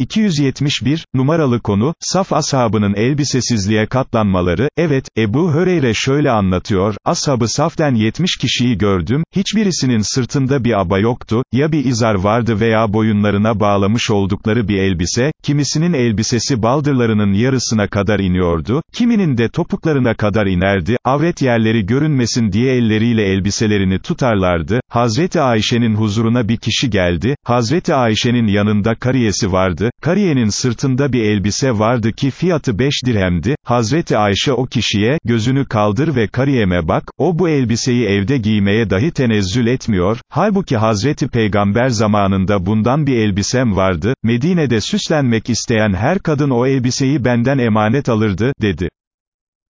271, numaralı konu, Saf ashabının elbisesizliğe katlanmaları, evet, Ebu Höreyre şöyle anlatıyor, ashabı Saf'ten 70 kişiyi gördüm, hiçbirisinin sırtında bir aba yoktu, ya bir izar vardı veya boyunlarına bağlamış oldukları bir elbise, kimisinin elbisesi baldırlarının yarısına kadar iniyordu, kiminin de topuklarına kadar inerdi, avret yerleri görünmesin diye elleriyle elbiselerini tutarlardı, Hazreti Ayşe'nin huzuruna bir kişi geldi, Hazreti Ayşe'nin yanında kariyesi vardı, kariyenin sırtında bir elbise vardı ki fiyatı 5 dirhemdi, Hazreti Ayşe o kişiye, gözünü kaldır ve kariyeme bak, o bu elbiseyi evde giymeye dahi tenezzül etmiyor, halbuki Hazreti Peygamber zamanında bundan bir elbisem vardı, Medine'de süslenmek isteyen her kadın o elbiseyi benden emanet alırdı, dedi.